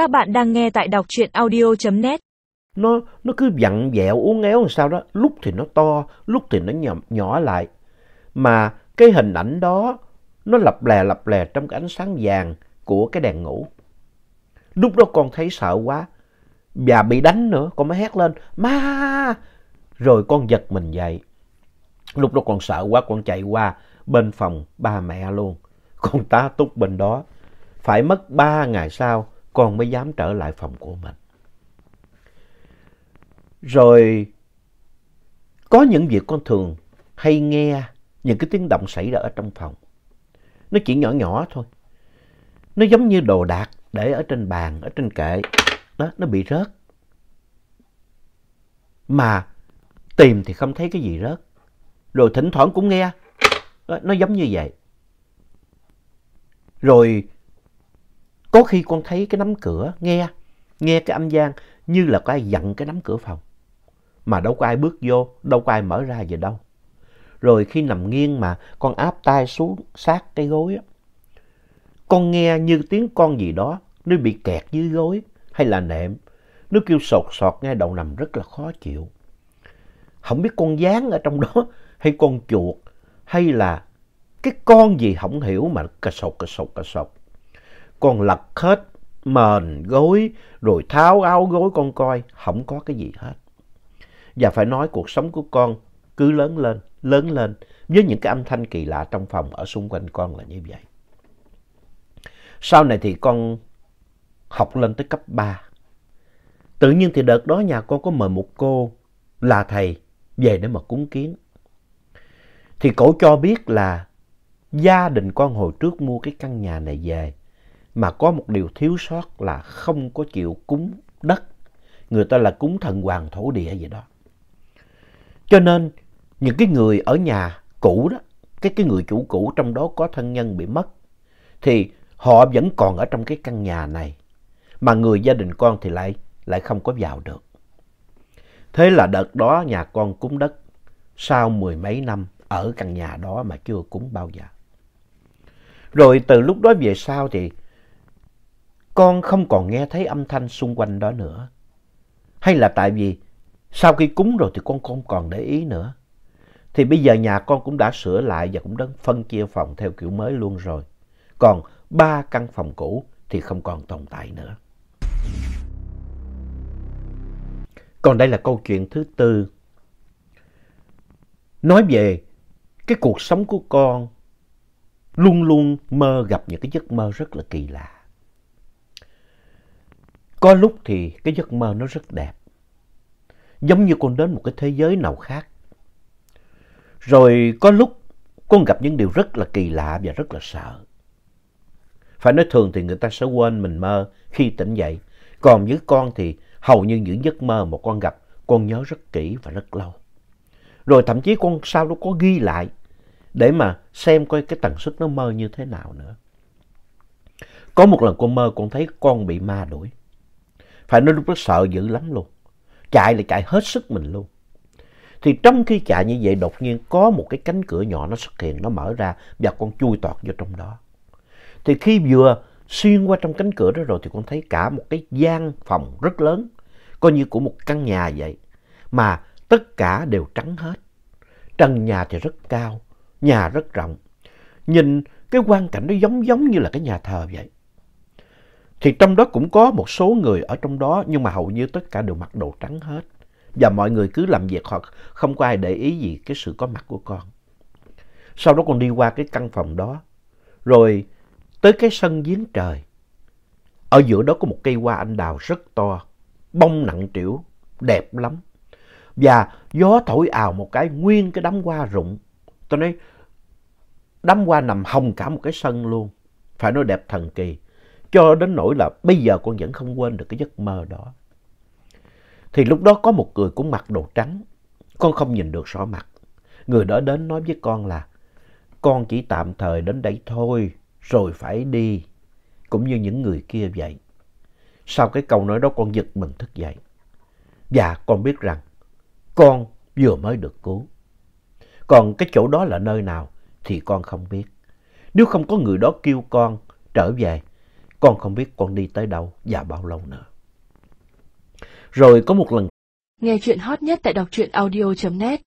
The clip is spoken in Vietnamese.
Các bạn đang nghe tại đọc truyện audio.net. Nó, nó cứ vặn vẹo uốn éo làm sao đó. Lúc thì nó to, lúc thì nó nhỏ, nhỏ lại. Mà cái hình ảnh đó nó lập lè lập lè trong cái ánh sáng vàng của cái đèn ngủ. Lúc đó con thấy sợ quá. Và bị đánh nữa, con mới hét lên. Ma! Rồi con giật mình dậy. Lúc đó con sợ quá, con chạy qua bên phòng ba mẹ luôn. Con tá túc bên đó. Phải mất ba ngày sau, con mới dám trở lại phòng của mình. Rồi có những việc con thường hay nghe những cái tiếng động xảy ra ở trong phòng. Nó chỉ nhỏ nhỏ thôi. Nó giống như đồ đạc để ở trên bàn, ở trên kệ. Đó, nó bị rớt. Mà tìm thì không thấy cái gì rớt. Rồi thỉnh thoảng cũng nghe. Đó, nó giống như vậy. Rồi có khi con thấy cái nắm cửa, nghe, nghe cái âm gian như là có ai dặn cái nắm cửa phòng. Mà đâu có ai bước vô, đâu có ai mở ra gì đâu. Rồi khi nằm nghiêng mà con áp tay xuống sát cái gối á. Con nghe như tiếng con gì đó, nó bị kẹt dưới gối hay là nệm. Nó kêu sột sọt nghe đầu nằm rất là khó chịu. Không biết con gián ở trong đó hay con chuột hay là cái con gì không hiểu mà cà sột cà sột cà sột. Con lật hết mền, gối, rồi tháo áo gối con coi, không có cái gì hết. Và phải nói cuộc sống của con cứ lớn lên, lớn lên với những cái âm thanh kỳ lạ trong phòng ở xung quanh con là như vậy. Sau này thì con học lên tới cấp 3. Tự nhiên thì đợt đó nhà con có mời một cô là thầy về để mà cúng kiến. Thì cổ cho biết là gia đình con hồi trước mua cái căn nhà này về mà có một điều thiếu sót là không có chịu cúng đất. Người ta là cúng thần hoàng thổ địa vậy đó. Cho nên những cái người ở nhà cũ đó, cái, cái người chủ cũ trong đó có thân nhân bị mất, thì họ vẫn còn ở trong cái căn nhà này. Mà người gia đình con thì lại, lại không có vào được. Thế là đợt đó nhà con cúng đất sau mười mấy năm ở căn nhà đó mà chưa cúng bao giờ. Rồi từ lúc đó về sau thì con không còn nghe thấy âm thanh xung quanh đó nữa. Hay là tại vì sau khi cúng rồi thì con không còn để ý nữa. Thì bây giờ nhà con cũng đã sửa lại và cũng đã phân chia phòng theo kiểu mới luôn rồi. Còn ba căn phòng cũ thì không còn tồn tại nữa. Còn đây là câu chuyện thứ tư. Nói về cái cuộc sống của con, luôn luôn mơ gặp những cái giấc mơ rất là kỳ lạ. Có lúc thì cái giấc mơ nó rất đẹp. Giống như con đến một cái thế giới nào khác. Rồi có lúc con gặp những điều rất là kỳ lạ và rất là sợ. Phải nói thường thì người ta sẽ quên mình mơ khi tỉnh dậy. Còn với con thì hầu như những giấc mơ mà con gặp, con nhớ rất kỹ và rất lâu. Rồi thậm chí con sau đó có ghi lại để mà xem coi cái tần suất nó mơ như thế nào nữa. Có một lần con mơ, con thấy con bị ma đuổi. Phải nói lúc đó sợ dữ lắm luôn. Chạy là chạy hết sức mình luôn. Thì trong khi chạy như vậy đột nhiên có một cái cánh cửa nhỏ nó xuất hiện, nó mở ra và con chui tọt vô trong đó. Thì khi vừa xuyên qua trong cánh cửa đó rồi thì con thấy cả một cái gian phòng rất lớn, coi như của một căn nhà vậy. Mà tất cả đều trắng hết. Trần nhà thì rất cao, nhà rất rộng. Nhìn cái quang cảnh nó giống giống như là cái nhà thờ vậy. Thì trong đó cũng có một số người ở trong đó nhưng mà hầu như tất cả đều mặc đồ trắng hết. Và mọi người cứ làm việc hoặc không có ai để ý gì cái sự có mặt của con. Sau đó con đi qua cái căn phòng đó. Rồi tới cái sân giếng trời. Ở giữa đó có một cây hoa anh đào rất to. Bông nặng trĩu, đẹp lắm. Và gió thổi ào một cái nguyên cái đám hoa rụng. Tôi nói đám hoa nằm hồng cả một cái sân luôn. Phải nói đẹp thần kỳ. Cho đến nỗi là bây giờ con vẫn không quên được cái giấc mơ đó. Thì lúc đó có một người cũng mặc đồ trắng. Con không nhìn được rõ mặt. Người đó đến nói với con là con chỉ tạm thời đến đây thôi, rồi phải đi. Cũng như những người kia vậy. Sau cái câu nói đó con giật mình thức dậy. Và con biết rằng con vừa mới được cứu. Còn cái chỗ đó là nơi nào thì con không biết. Nếu không có người đó kêu con trở về con không biết con đi tới đâu và bao lâu nữa. Rồi có một lần Nghe chuyện hot nhất tại đọc truyện audio.net